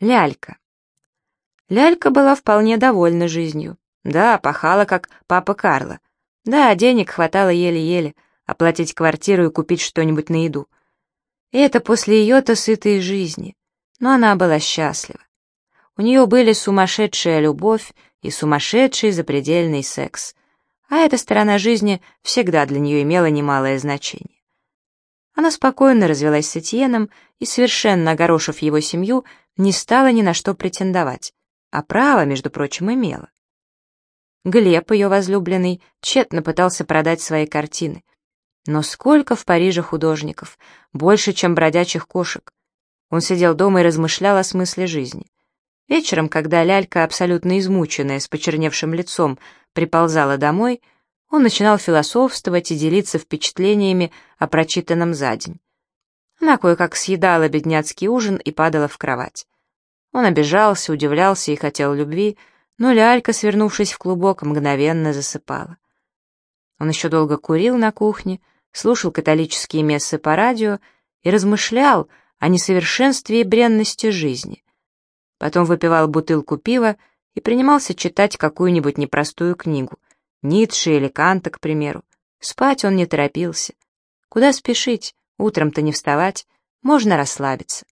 Лялька. Лялька была вполне довольна жизнью. Да, пахала, как папа Карло. Да, денег хватало еле-еле, оплатить квартиру и купить что-нибудь на еду. И это после ее-то сытой жизни. Но она была счастлива. У нее были сумасшедшая любовь и сумасшедший запредельный секс. А эта сторона жизни всегда для нее имела немалое значение. Она спокойно развелась с Этьеном и, совершенно огорошив его семью, не стала ни на что претендовать, а право, между прочим, имела. Глеб, ее возлюбленный, тщетно пытался продать свои картины. Но сколько в Париже художников, больше, чем бродячих кошек. Он сидел дома и размышлял о смысле жизни. Вечером, когда лялька, абсолютно измученная, с почерневшим лицом, приползала домой, он начинал философствовать и делиться впечатлениями о прочитанном за день. Она кое-как съедала бедняцкий ужин и падала в кровать. Он обижался, удивлялся и хотел любви, но лялька, свернувшись в клубок, мгновенно засыпала. Он еще долго курил на кухне, слушал католические мессы по радио и размышлял о несовершенстве и бренности жизни. Потом выпивал бутылку пива и принимался читать какую-нибудь непростую книгу, Ницше или Канта, к примеру. Спать он не торопился. Куда спешить? Утром-то не вставать, можно расслабиться.